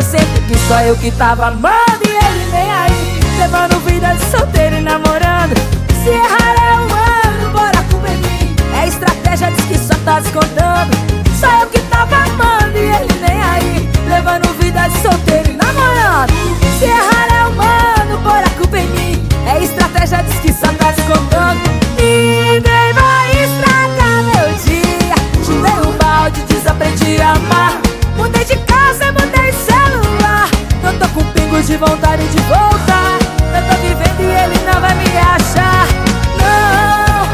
eu que só eu que tava amando e ele nem aí. Levando vida de solteiro e namorando. Se errar é um ano, bora comer mim É estratégia, diz que só tá descontando vontade de voltar. Eu tô vivendo e ele não vai me achar. Não.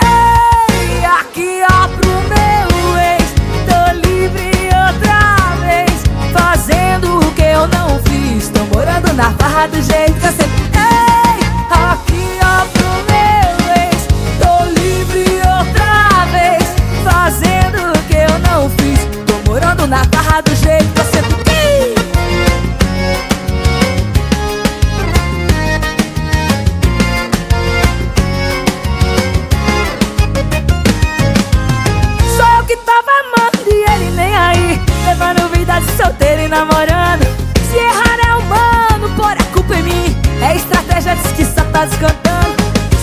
Ei, aqui ó pro meu ex. Tô livre outra vez. Fazendo o que eu não fiz. Tô morando na farra do jeito que eu sempre Ei, aqui ó pro meu ex. Tô livre outra vez. Fazendo o que eu não fiz. Tô morando na farra namorando. Se errar é humano, por a culpa em mim É estratégia, diz que só tá descontando.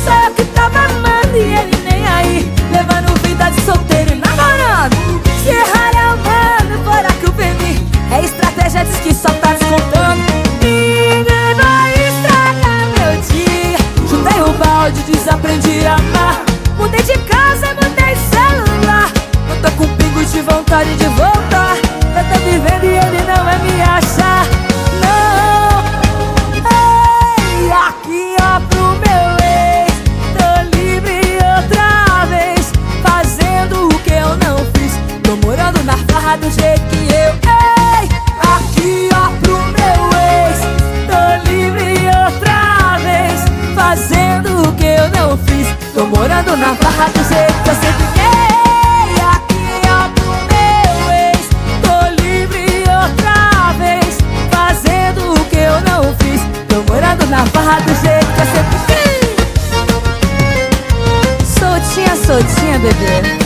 Só eu que tava amando e ele nem aí. Levando vida de solteiro e namorando. Se errar é humano, por a culpa em mim É estratégia, diz que só tá descontando. Ninguém vai estragar meu dia. Juntei o balde, desaprendi a amar. Mudei de casa, mudei de celular. Eu tô com pingo de vontade de voltar Tô morando na farra do jeito que eu sempre fiquei Aqui ó pro meu ex. Tô livre outra vez Fazendo o que eu não fiz. Tô morando na farra do jeito que eu sempre fiquei Soltinha, soltinha, bebê